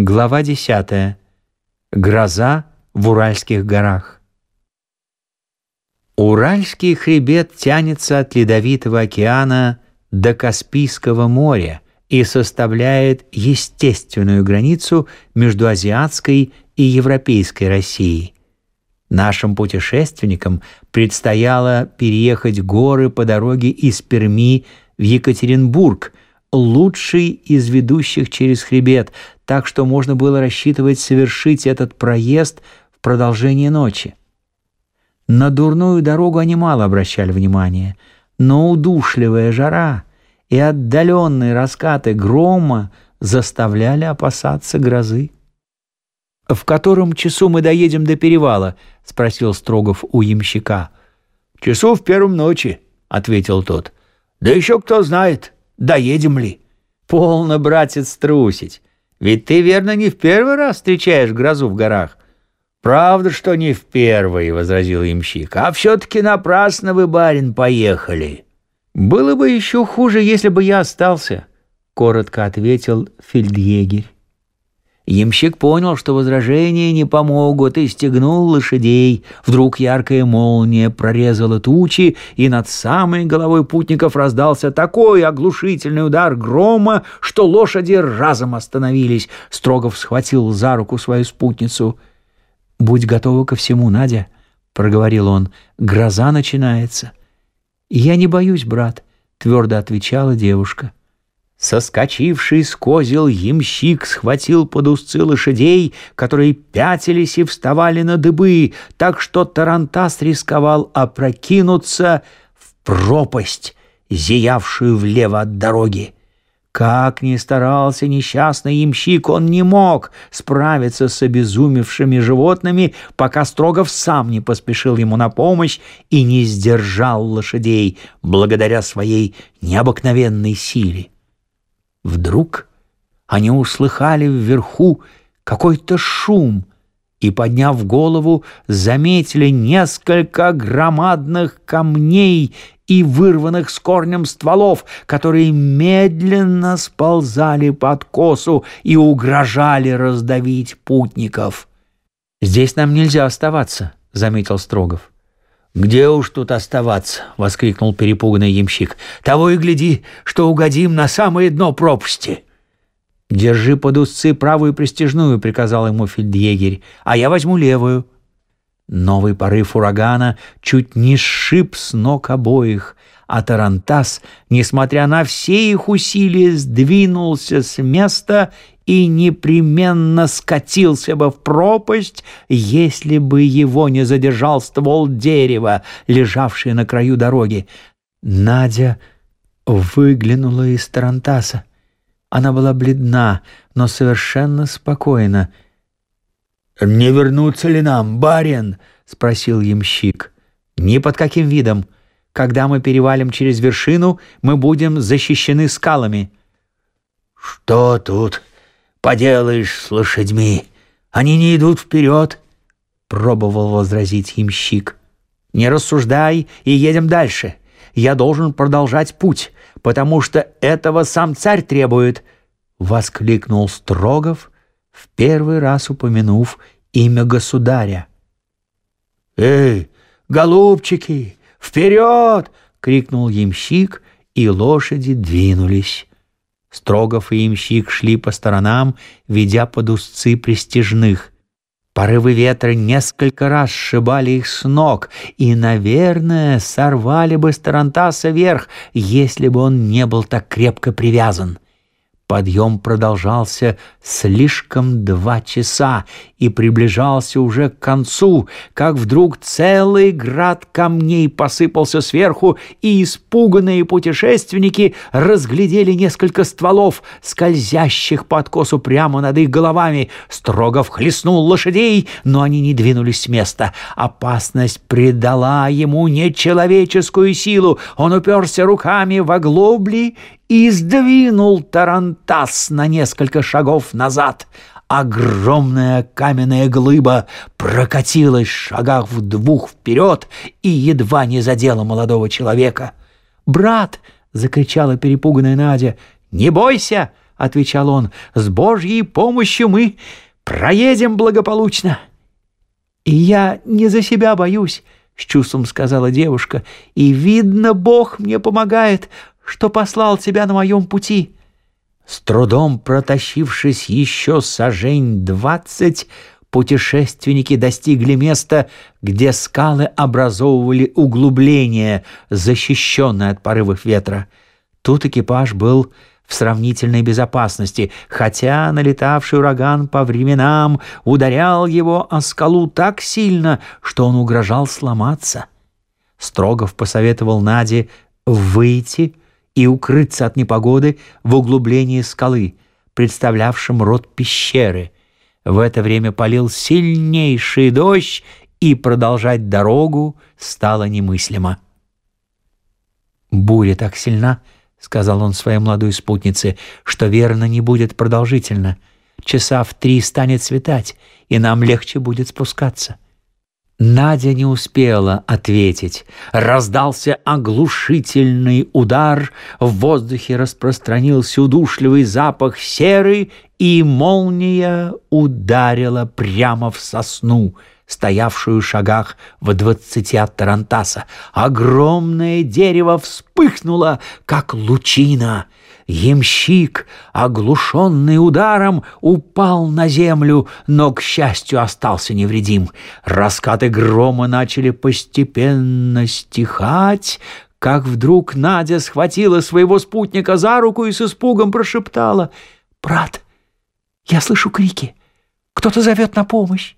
Глава 10. Гроза в Уральских горах. Уральский хребет тянется от Ледовитого океана до Каспийского моря и составляет естественную границу между азиатской и европейской Россией. Нашим путешественникам предстояло переехать горы по дороге из Перми в Екатеринбург – лучший из ведущих через хребет, так что можно было рассчитывать совершить этот проезд в продолжение ночи. На дурную дорогу они мало обращали внимания, но удушливая жара и отдаленные раскаты грома заставляли опасаться грозы. «В котором часу мы доедем до перевала?» — спросил Строгов у ямщика. «Часу в первом ночи», — ответил тот. «Да еще кто знает, доедем ли?» «Полно, братец, трусить. Ведь ты, верно, не в первый раз встречаешь грозу в горах». «Правда, что не в первый», — возразил имщик. «А все-таки напрасно вы, барин, поехали». «Было бы еще хуже, если бы я остался», — коротко ответил фельдъегерь. Ямщик понял, что возражения не помогут, и стегнул лошадей. Вдруг яркая молния прорезала тучи, и над самой головой путников раздался такой оглушительный удар грома, что лошади разом остановились. Строгов схватил за руку свою спутницу. «Будь готова ко всему, Надя», — проговорил он, — «гроза начинается». «Я не боюсь, брат», — твердо отвечала девушка. Соскочивший с козел ямщик схватил под узцы лошадей, которые пятились и вставали на дыбы, так что Тарантас рисковал опрокинуться в пропасть, зиявшую влево от дороги. Как ни старался несчастный ямщик, он не мог справиться с обезумевшими животными, пока Строгов сам не поспешил ему на помощь и не сдержал лошадей благодаря своей необыкновенной силе. Вдруг они услыхали вверху какой-то шум и, подняв голову, заметили несколько громадных камней и вырванных с корнем стволов, которые медленно сползали под косу и угрожали раздавить путников. «Здесь нам нельзя оставаться», — заметил Строгов. «Где уж тут оставаться?» — воскликнул перепуганный ямщик. «Того и гляди, что угодим на самое дно пропасти!» «Держи под узцы правую пристежную», — приказал ему фельдъегерь, «а я возьму левую». Новый порыв урагана чуть не сшиб с ног обоих, а Тарантас, несмотря на все их усилия, сдвинулся с места и непременно скатился бы в пропасть, если бы его не задержал ствол дерева, лежавший на краю дороги. Надя выглянула из Тарантаса. Она была бледна, но совершенно спокойна. «Не вернуться ли нам, барин?» — спросил ямщик. «Ни под каким видом. Когда мы перевалим через вершину, мы будем защищены скалами». «Что тут поделаешь с лошадьми? Они не идут вперед!» — пробовал возразить ямщик. «Не рассуждай и едем дальше. Я должен продолжать путь, потому что этого сам царь требует!» — воскликнул Строгов, в первый раз упомянув имя государя. «Эй, голубчики, вперед!» — крикнул ямщик, и лошади двинулись. Строгов и имщик шли по сторонам, ведя под узцы престижных. Порывы ветра несколько раз сшибали их с ног и, наверное, сорвали бы Тарантаса вверх, если бы он не был так крепко привязан. Подъем продолжался слишком два часа и приближался уже к концу, как вдруг целый град камней посыпался сверху, и испуганные путешественники разглядели несколько стволов, скользящих по откосу прямо над их головами. Строго вхлестнул лошадей, но они не двинулись с места. Опасность придала ему нечеловеческую силу. Он уперся руками в оглобли и сдвинул тарантас на несколько шагов назад. Огромная каменная глыба прокатилась шагах в двух вперед и едва не задела молодого человека. «Брат!» — закричала перепуганная Надя. «Не бойся!» — отвечал он, — «с Божьей помощью мы проедем благополучно». «И я не за себя боюсь», — с чувством сказала девушка, — «и, видно, Бог мне помогает, что послал тебя на моем пути». С трудом протащившись еще сажень двадцать, путешественники достигли места, где скалы образовывали углубление, защищенное от порывов ветра. Тут экипаж был в сравнительной безопасности, хотя налетавший ураган по временам ударял его о скалу так сильно, что он угрожал сломаться. Строгов посоветовал Наде выйти и укрыться от непогоды в углублении скалы, представлявшем рот пещеры. В это время полил сильнейший дождь, и продолжать дорогу стало немыслимо. Буря так сильна, — сказал он своей молодой спутнице, — что верно не будет продолжительно. Часа в три станет светать, и нам легче будет спускаться. Надя не успела ответить. Раздался оглушительный удар, в воздухе распространился удушливый запах серы, и молния ударила прямо в сосну, стоявшую в шагах в двадцати от Тарантаса. Огромное дерево вспыхнуло, как лучина — Ямщик, оглушенный ударом, упал на землю, но, к счастью, остался невредим. Раскаты грома начали постепенно стихать, как вдруг Надя схватила своего спутника за руку и с испугом прошептала «Брат, я слышу крики, кто-то зовет на помощь».